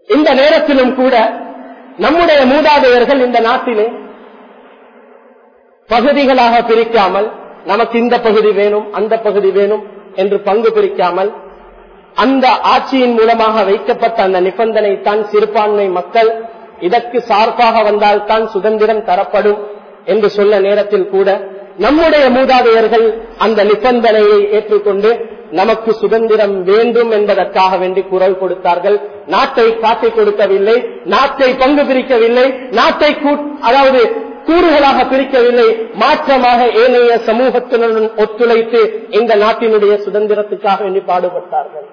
இந்த நேரத்திலும் கூட நம்முடைய மூதாதையர்கள் இந்த நாட்டிலே பகுதிகளாக பிரிக்காமல் நமக்கு இந்த பகுதி வேணும் அந்த பகுதி வேணும் என்று பங்கு பிரிக்காமல் அந்த ஆட்சியின் மூலமாக வைக்கப்பட்ட அந்த நிபந்தனை தான் சிறுபான்மை மக்கள் இதற்கு சார்பாக வந்தால்தான் சுதந்திரம் தரப்படும் என்று சொல்ல நேரத்தில் கூட நம்முடைய மூதாதையர்கள் அந்த நிபந்தனையை ஏற்றுக்கொண்டு நமக்கு சுதந்திரம் வேண்டும் என்பதற்காக வேண்டி குரல் கொடுத்தார்கள். நாட்டை காட்டிக் கொடுக்கவில்லை நாட்டை பங்கு பிரிக்கவில்லை நாட்டை அதாவது கூறுகளாக பிரிக்கவில்லை மாற்றமாக ஏனைய சமூகத்தினுடன் ஒத்துழைத்து இந்த நாட்டினுடைய சுதந்திரத்துக்காக வேண்டி பாடுபட்டார்கள்.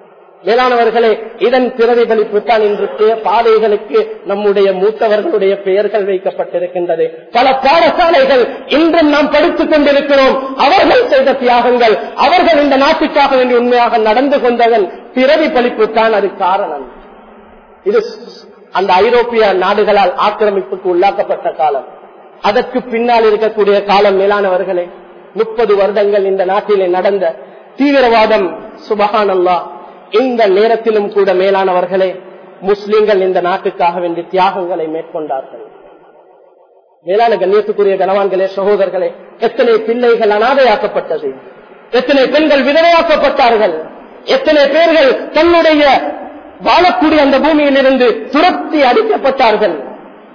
மேலானவர்களே இதன் பிரதிபலிப்பு தான் இன்று பாதைகளுக்கு நம்முடைய மூத்தவர்களுடைய பெயர்கள் வைக்கப்பட்டிருக்கின்றது. பல பாடசாலைகள் இன்றும் நாம் படித்துக் கொண்டிருக்கிறோம். அவர்கள் செய்த தியாகங்கள் அவர்கள் இந்த நாட்டுக்காக வேண்டி உண்மையாக நடந்து கொண்டதன் பிரதிபலிப்பு தான் அது காரணம். இது அந்த ஐரோப்பிய நாடுகளால் ஆக்கிரமிப்புக்கு உள்ளாக்கப்பட்ட காலம். அதற்கு பின்னால் இருக்கக்கூடிய காலம் மேலானவர்களே முப்பது வருடங்கள் இந்த நாட்டிலே நடந்த தீவிரவாதம் சுபகானல்லா இந்த நேரத்திலும் கூட மேலானவர்களே முஸ்லிம்கள் இந்த நாட்டுக்காக வேண்டிய தியாகங்களை மேற்கொண்டார்கள். மேலான கண்ணியத்துக்குரிய கனவான்களே சகோதரர்களே எத்தனை பிள்ளைகள் அனாதையாக்கப்பட்டது எத்தனை பெண்கள் விதவையாக்கப்பட்டார்கள் எத்தனை பேர்கள் தன்னுடைய வாழக்கூடிய அந்த பூமியிலிருந்து துரத்தி அடிக்கப்பட்டார்கள்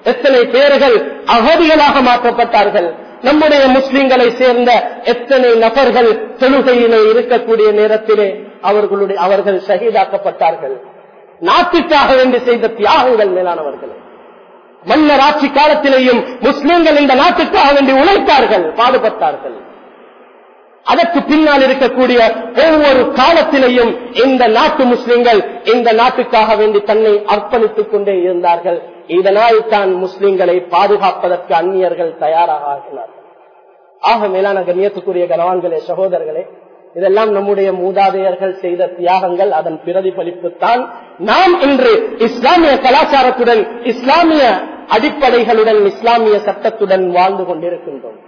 எத்தனை பேர்கள் அகதிகளாக மாற்றப்பட்டார்கள் நம்முடைய முஸ்லிம்களை சேர்ந்த எத்தனை நபர்கள் தொழுகையிலே இருக்கக்கூடிய நேரத்திலே அவர்களுடைய அவர்கள் ஷஹீதாக்கப்பட்டார்கள். நாட்டுக்காக வேண்டி செய்த தியாகங்கள் மேலானவர்கள். மன்னர் ஆட்சி காலத்திலேயும் முஸ்லிம்கள் இந்த நாட்டுக்காக வேண்டி உழைத்தார்கள் பாடுபட்டார்கள். அதற்கு பின்னால் இருக்கக்கூடிய ஒவ்வொரு காலத்திலேயும் இந்த நாட்டு முஸ்லிம்கள் இந்த நாட்டுக்காக வேண்டி தன்னை அர்ப்பணித்துக் கொண்டே இருந்தார்கள். இதனால் தான் முஸ்லிம்களை பாதுகாப்பதற்கு அந்நியர்கள் தயாராக ஆகினார்கள் ஆக மேலான கண்ணியத்துக்குரிய கனவான்களே சகோதரர்களே இதெல்லாம் நம்முடைய மூதாதையர்கள் செய்த தியாகங்கள் அதன் பிரதிபலிப்பு தான் நாம் இன்று இஸ்லாமிய கலாச்சாரத்துடன் இஸ்லாமிய அடிப்படைகளுடன் இஸ்லாமிய சட்டத்துடன் வாழ்ந்து கொண்டிருக்கின்றோம்.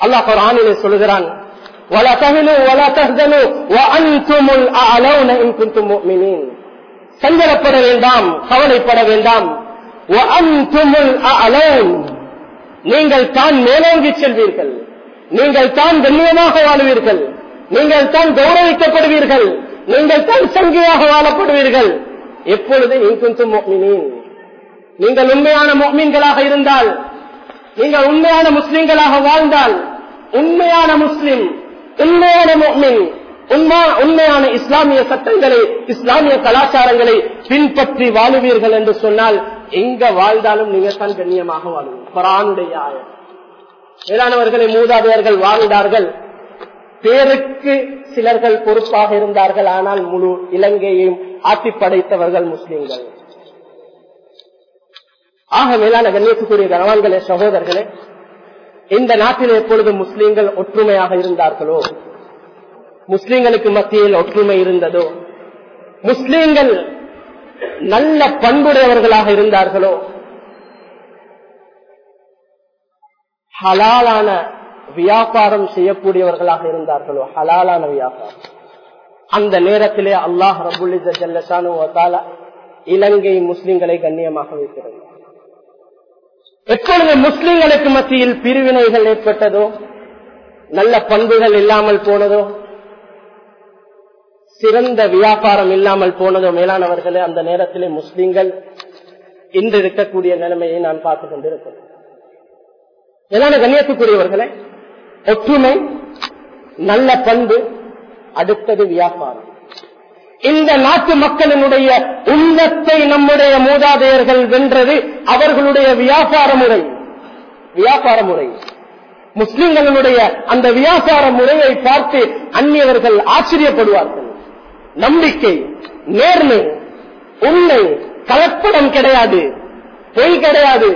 அல்லாஹ் குரானிலே சொல்கிறான் சங்கடப்பட வேண்டாம் கவலைப்பட வேண்டாம் நீங்கள் தான் மேலோங்கி செல்வீர்கள். நீங்கள் தான் கண்ணியமாக வாழுவீர்கள். நீங்கள் தான் கௌரவிக்கப்படுவீர்கள். நீங்கள் தான் சங்கியாக வாழப்படுவீர்கள். எப்பொழுது நீங்கள் உண்மையான மொமீன்களாக இருந்தால் நீங்கள் உண்மையான முஸ்லிம்களாக வாழ்ந்தால் உண்மையான முஸ்லிம் உண்மையான முக்மின் உண்மையான இஸ்லாமிய சட்டங்களை இஸ்லாமிய கலாச்சாரங்களை பின்பற்றி வாழுவீர்கள் என்று சொன்னால் எங்க வாழ்ந்தாலும் நீங்க தான் கண்ணியமாக வாழுவீங்க குரானுடைய ஆயம் மேலானவர்களை மூதாதையர்கள் வாழ்ந்தார்கள். பேருக்கு சிலர்கள் பொறுப்பாக இருந்தார்கள். ஆனால் முழு இலங்கையையும் ஆட்டி படைத்தவர்கள் முஸ்லிம்கள். ஆக மேலான கண்ணியத்துக்குரிய கனவான்களே சகோதரர்களே இந்த நாட்டில் எப்பொழுது முஸ்லீம்கள் ஒற்றுமையாக இருந்தார்களோ முஸ்லீம்களுக்கு மத்தியில் ஒற்றுமை இருந்ததோ? முஸ்லீம்கள் நல்ல பண்புடையவர்களாக இருந்தார்களோ? ஹலாலான வியாபாரம் செய்யக்கூடியவர்களாக இருந்தார்களோ? ஹலாலான வியாபாரம். அந்த நேரத்திலே அல்லாஹ் ரபுல்லி இலங்கை முஸ்லிம்களை கண்ணியமாக வைக்கிறது எப்பொழுது முஸ்லிம்களுக்கு மத்தியில் பிரிவினைகள் ஏற்பட்டதோ? நல்ல பண்புகள் இல்லாமல் போனதோ? சிறந்த வியாபாரம் இல்லாமல் போனதோ மேலானவர்களே அந்த நேரத்திலே முஸ்லிம்கள் இன்று இருக்கக்கூடிய நிலைமையை நான் பார்த்துக் கொண்டிருக்கிறேன். மேலான கண்ணியத்துக்குரியவர்களே ஒற்றுமை நல்ல பண்பு அடுத்தது வியாபாரம். இந்த நாட்டு மக்களினுடைய உள்ளத்தை நம்முடைய மூதாதையர்கள் வென்றது அவர்களுடைய வியாபார முறை. வியாபார முறை. முஸ்லிம்களுடைய அந்த வியாபார முறையை பார்த்து அந்நியவர்கள் ஆச்சரியப்படுவார்கள். நம்பிக்கை நேர்மை உண்மை கலப்படம் கிடையாது பொய் கிடையாது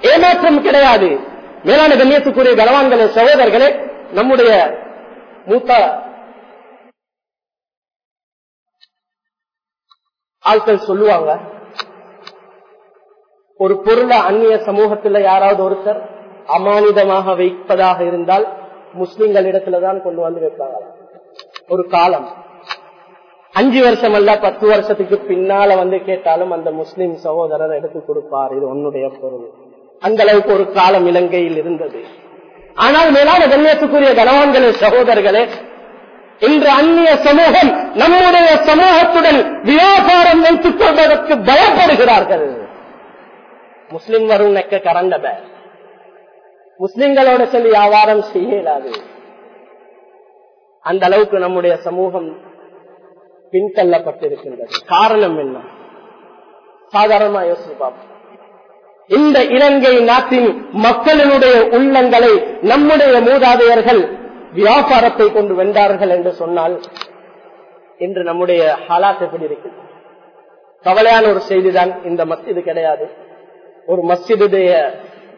ஏமாற்றம் கிடையாது. மேலான கண்ணியத்துக்குரிய கனவான்களே சகோதரர்களே நம்முடைய மூத்த ஆட்கள் சொல்லுவாங்க ஒரு பொருளை அந்நிய சமூகத்தில் யாராவது ஒருத்தர் அமானிதமாக வைப்பதாக இருந்தால் முஸ்லிம்கள் இடத்துலதான் கொண்டு வந்து வைப்பாங்க. ஒரு காலம். அஞ்சு வருஷம் அல்ல பத்து வருஷத்துக்கு பின்னால வந்து கேட்டாலும் அந்த முஸ்லிம் சகோதரர் எடுத்து கொடுப்பார். இது உன்னுடைய பொருள். அந்த அளவுக்கு ஒரு காலம் இலங்கையில் இருந்தது. ஆனால் மேலான கண்ணியத்துக்குரிய கனவான்களே சகோதரர்களே இன்று அந்நிய சமூகம் நம்முடைய சமூகத்துடன் வியாபாரம் வைத்துக் கொள்வதற்கு பயப்படுகிறார்கள். முஸ்லிம் வரும் நெக்க கரண்டப முஸ்லிம்களோட சொல்லி வியாபாரம் செய்ய இயலாது அந்த அளவுக்கு நம்முடைய சமூகம் பின்தள்ளப்பட்டிருக்கின்றது. காரணம் என்ன? சாதாரணமா யோசிச்சு பார்ப்போம். இந்த இலங்கை நாட்டின் மக்களினுடைய உள்ளங்களை நம்முடைய மூதாதையர்கள் வியாபாரத்தை கொண்டு வென்றார்கள் என்று சொன்னால் இன்று நம்முடைய ஹாலாத் எப்படி இருக்கு கவலையான ஒரு செய்திதான் இந்த மஸ்ஜிது கிடையாது. ஒரு மஸ்ஜிதுடைய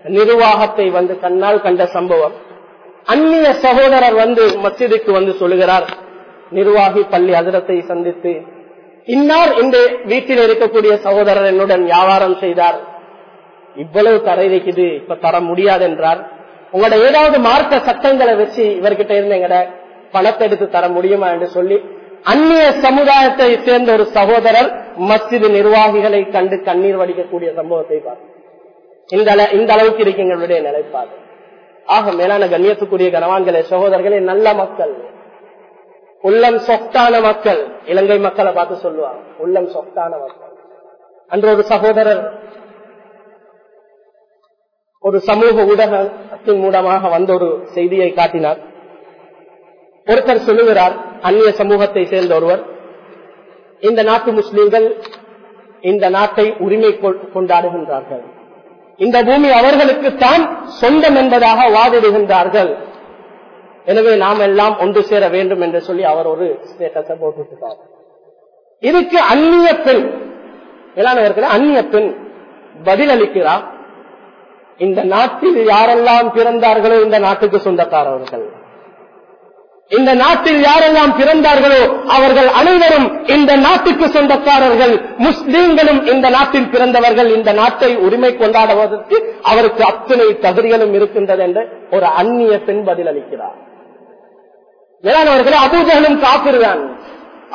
நிர்வாகத்தை வந்து கண்ணால் கண்ட சம்பவம். அந்நிய சகோதரர் வந்து மஸ்ஜிதுக்கு வந்து சொல்லுகிறார் நிர்வாகி பள்ளி அதிரத்தை சந்தித்து இன்னார் இந்த வீட்டில் இருக்கக்கூடிய சகோதரர் என்னுடன் வியாபாரம் செய்தார். இவ்வளவு தர இருக்குது இப்ப தர முடியாது என்றார். உங்களோட ஏதாவது மார்க்க சட்டங்களை வச்சு இவர்கிட்ட இருந்து எங்கட பணத்தை எடுத்து தர முடியுமா என்று சொல்லி அந்நிய சமுதாயத்தை சேர்ந்த ஒரு சகோதரர் மஸ்ஜிது நிர்வாகிகளை கண்டு கண்ணீர் வடிக்கக்கூடிய சம்பவத்தை பார்த்து. இந்த இந்த அளவுக்கு இருக்கு எங்களுடைய நிலைப்பாடு. ஆக மேலான கண்ணியத்துக்குரிய கனவான்களே சகோதரர்களே நல்ல மக்கள். உள்ளம் சொத்தான மக்கள். இலங்கை மக்களை பார்த்து சொல்லுவாங்க. உள்ளம் சொத்தான மக்கள். அன்று ஒரு சகோதரர் ஒரு சமூக ஊடகத்தின் மூலமாக வந்த ஒரு செய்தியை காட்டினார். ஒருத்தர் சொல்லுகிறார் அந்நிய சமூகத்தை சேர்ந்த ஒருவர் இந்த நாட்டு முஸ்லிம்கள் இந்த நாட்டை உரிமை கொண்டாடுகின்றார்கள். இந்த பூமி அவர்களுக்கு தான் சொந்தம் என்பதாக வாதிடுகின்றார்கள். எனவே நாம் எல்லாம் ஒன்று சேர வேண்டும் என்று சொல்லி அவர் ஒரு ஸ்டேட்டஸை போட்டுட்டார் இதுக்கு அந்நிய பெண் மேலானவர்கள் அந்நிய பெண் பதிலளிக்கிறார் இந்த நாட்டில் யாரெல்லாம் பிறந்தார்களோ இந்த நாட்டுக்கு சொந்தக்காரர்கள். இந்த நாட்டில் யாரெல்லாம் பிறந்தார்களோ அவர்கள் அனைவரும் இந்த நாட்டுக்கு சொந்தக்காரர்கள். முஸ்லீம்களும் இந்த நாட்டில் பிறந்தவர்கள். இந்த நாட்டை உரிமை கொண்டாடுவதற்கு அவருக்கு அத்தனை தகுதிகளும் இருக்கின்றது என்று ஒரு அந்நிய பெண் பதிலளிக்கிறார் வேளாண்வர்களே அபூஜகனும் காப்பிருதான்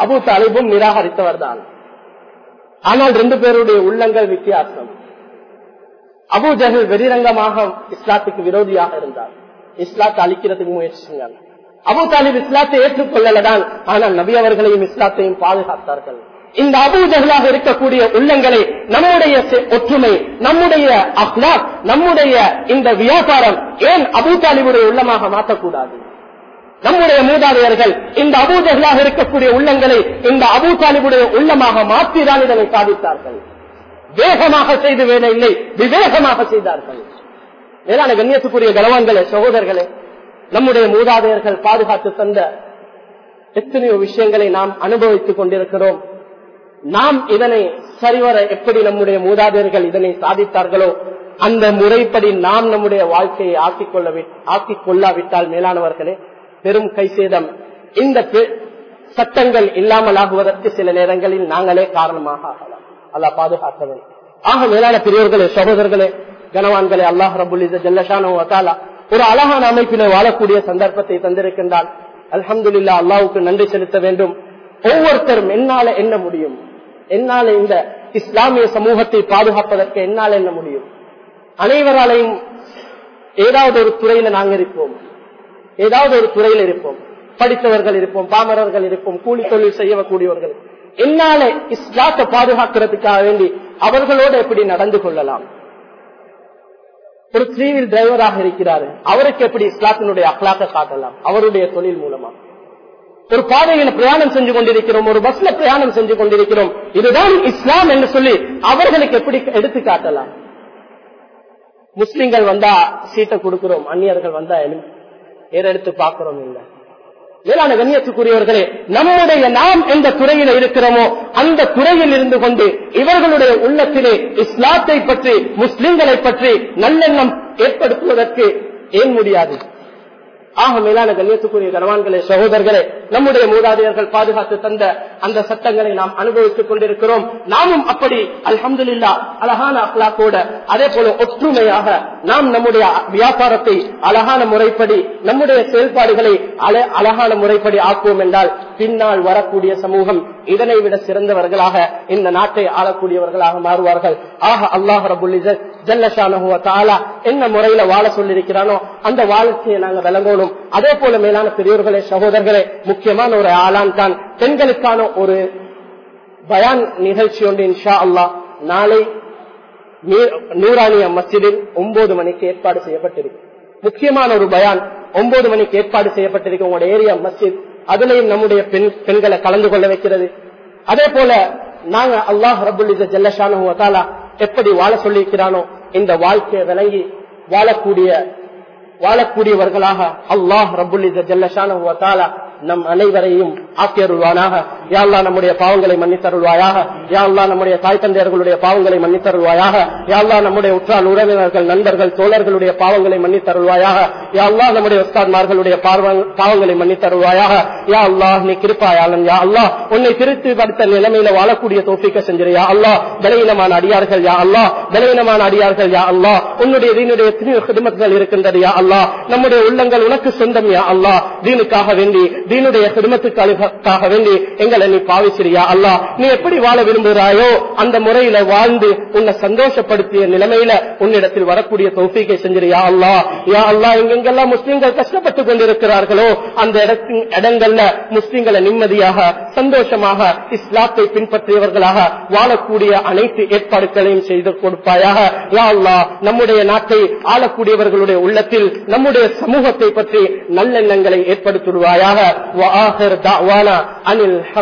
அபு தாலிபும் நிராகரித்தவர் தான் ஆனால் ரெண்டு பேருடைய உள்ளங்கள் வித்தியாசம். அபு ஜஹல் வெளிரங்கமாக இஸ்லாத்துக்கு விரோதியாக இருந்தார். இஸ்லாத்தை அழிக்கிறதுக்கு முயற்சி அபு தாலிப் இஸ்லாத்தை ஏற்றுக்கொள்ளலதான் ஆனால் நபி அவர்களையும் இஸ்லாத்தையும் பாதுகாத்தார்கள். இந்த அபு இருக்கக்கூடிய உள்ளங்களை நம்முடைய ஒற்றுமை நம்முடைய அஹ்லாக் நம்முடைய இந்த வியாபாரம் ஏன் அபு தாலிபுடைய உள்ளமாக மாற்றக்கூடாது? நம்முடைய மூதாதையர்கள் இந்த அபூதர்களாக இருக்கக்கூடிய உள்ளங்களை இந்த அபு தாலிபுடைய உள்ளமாக மாற்றிதான் இதனை சாதித்தார்கள். வேகமாக செய்து வேலை இல்லை விவேகமாக செய்தார்கள். மேலான கண்ணியத்துக்குரிய கனவான்களே சகோதரர்களே நம்முடைய மூதாதையர்கள் பாதுகாத்து தந்த எத்தனையோ விஷயங்களை நாம் அனுபவித்துக் கொண்டிருக்கிறோம். நாம் இதனை சரிவர எப்படி நம்முடைய மூதாதையர்கள் இதனை சாதித்தார்களோ அந்த முறைப்படி நாம் நம்முடைய வாழ்க்கையை ஆக்கிக் கொள்ள ஆக்கிக் கொள்ளாவிட்டால் மேலானவர்களே பெரும் கைசேதம். இந்த சட்டங்கள் இல்லாமல் ஆகுவதற்கு சில நேரங்களில் நாங்களே காரணமாக ஆகலாம். அல்லா ஆக மேலான பெரியவர்களே சகோதரர்களே கனவான்களே அல்லாஹ் ரபுல் ஜல்லஷானோ ஒரு அழகான அமைப்பினை வாழக்கூடிய சந்தர்ப்பத்தை தந்திருக்கின்றால் அல்ஹம்துல்லா அல்லாவுக்கு நன்றி செலுத்த வேண்டும். ஒவ்வொருத்தரும் என்னால என்ன முடியும்? என்னால இந்த இஸ்லாமிய சமூகத்தை பாதுகாப்பதற்கு என்னால் என்ன முடியும்? அனைவராலையும் ஏதாவது ஒரு துறையில நாங்கள் இருப்போம். ஏதாவது ஒரு துறையில் இருப்போம். படித்தவர்கள் இருப்போம் பாமரர்கள் இருப்போம் கூலி தொழில் செய்யக்கூடியவர்கள். என்னால இஸ்லாத்தை பாதுகாக்கிறதுக்காக வேண்டி அவர்களோடு எப்படி நடந்து கொள்ளலாம்? ஒரு த்ரீ வீல் டிரைவராக இருக்கிறாரு. அவருக்கு எப்படி இஸ்லாத்தினுடைய அக்லாக்க காட்டலாம்? அவருடைய தொழில் மூலமா. ஒரு பாதையில பிரயாணம் செஞ்சு கொண்டிருக்கிறோம் ஒரு பஸ்ல பிரயாணம் செஞ்சு கொண்டிருக்கிறோம். இதுதான் இஸ்லாம் என்று சொல்லி அவர்களுக்கு எப்படி எடுத்து காட்டலாம்? முஸ்லிம்கள் வந்தா சீட்டை கொடுக்கிறோம் அந்நியர்கள் வந்தா ஏறெடுத்து பார்க்கிறோம் இல்ல. மேலான கண்ணியத்துக்குரியவர்களே நம்முடைய நாம் எந்த துறையில இருக்கிறோமோ அந்த துறையில் இருந்து கொண்டு இவர்களுடைய உள்ளத்திலே இஸ்லாத்தை பற்றி முஸ்லிம்களை பற்றி நல்லெண்ணம் ஏற்படுத்துவதற்கு ஏன் முடியாது? ஆக மேலான கண்ணியத்துக்குரிய கனவான்களே சகோதரர்களே நம்முடைய மூதாதையர்கள் பாதுகாத்து தந்த அந்த சட்டங்களை நாம் அனுபவித்துக் கொண்டிருக்கிறோம். நாமும் அப்படி அல்ஹம்துல்லா அழகான அக்லாக்கோட அதே போல ஒற்றுமையாக நாம் நம்முடைய வியாபாரத்தை அழகான முறைப்படி நம்முடைய செயல்பாடுகளை அழகான முறைப்படி ஆக்குவோம் என்றால் பின்னால் வரக்கூடிய சமூகம் இதனை விட சிறந்தவர்களாக இந்த நாட்டை ஆளக்கூடியவர்களாக மாறுவார்கள். ஆக அல்லாஹ் ரபுல் தாலா என்ன முறையில வாழ சொல்லிருக்கிறானோ அந்த வாழ்க்கையை நாங்க விளங்கணும் அதே போல மேலான பெரியோர்களே சகோதரர்களே முக்கியமான ஒரு ஆளான் தான் பெண்களுக்கான ஒரு பயான் நிகழ்ச்சி ஒன்று இன்ஷா அல்லா நாளை நூரானிய மசிதில் ஒன்பது மணிக்கு ஏற்பாடு செய்யப்பட்டிருக்கு. முக்கியமான ஒரு பயான் ஒன்பது மணிக்கு ஏற்பாடு செய்யப்பட்டிருக்கு. உங்களோட ஏரியா மஸ்ஜித் அதுலயும் நம்முடைய பெண் பெண்களை கலந்து கொள்ள வைக்கிறது. அதே போல நாங்க அல்லாஹ் ரபுல் ஜல்லஷானு எப்படி வாழ சொல்லியிருக்கிறானோ இந்த வாழ்க்கையை விளங்கி வாழக்கூடிய வாழக்கூடியவர்களாக அல்லாஹ் ரபுல் ஜல்லஷானு நம் அனைவரையும் ஆக்கியருள்வானாக. யாழ்லா நம்முடைய பாவங்களை மன்னித்தருள்வாயாக. யாழ்லா நம்முடைய தாய் தந்தையர்களுடைய பாவங்களை மன்னித்தருள்வாயாக. யாழ்லா நம்முடைய உற்றால் உறவினர்கள் நண்பர்கள் தோழர்களுடைய பாவங்களை மன்னித்தருள்வாயாக. யாழ்லா நம்முடைய உஸ்தாத்மார்களுடைய பாவங்களை மன்னித்தருள்வாயாக. யா அல்லா நீ கிருப்பாயாளன் யா அல்லா உன்னை திருத்தி படுத்த நிலைமையில வாழக்கூடிய தோப்பிக்க செஞ்சிருயா யா பலவீனமான அடியார்கள் யா அல்லா பலவீனமான அடியார்கள் யா அல்லா உன்னுடைய தீனுடைய எத்தனையோ குடும்பங்கள் இருக்கின்றது யா அல்லா நம்முடைய உள்ளங்கள் உனக்கு சொந்தம் யா அல்லா தீனுக்காக வேண்டி தீனுடைய குடும்பத்துக்காக வேண்டி செயல்களை நீ பாவிச்சிரியா அல்லா நீ எப்படி வாழ விரும்புகிறாயோ அந்த முறையில வாழ்ந்து உன்னை சந்தோஷப்படுத்திய நிலைமையில உன்னிடத்தில் வரக்கூடிய தௌஃபீக்கை செஞ்சிருயா அல்லா யா அல்லா எங்கெங்கெல்லாம் முஸ்லீம்கள் கஷ்டப்பட்டு கொண்டிருக்கிறார்களோ அந்த இடங்கள்ல முஸ்லீம்களை நிம்மதியாக சந்தோஷமாக இஸ்லாத்தை பின்பற்றியவர்களாக வாழக்கூடிய அனைத்து ஏற்பாடுகளையும் செய்து கொடுப்பாயாக. யா அல்லா நம்முடைய நாட்டை ஆளக்கூடியவர்களுடைய உள்ளத்தில் நம்முடைய சமூகத்தை பற்றி நல்லெண்ணங்களை ஏற்படுத்திடுவாயாக அனில்